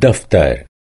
دفتر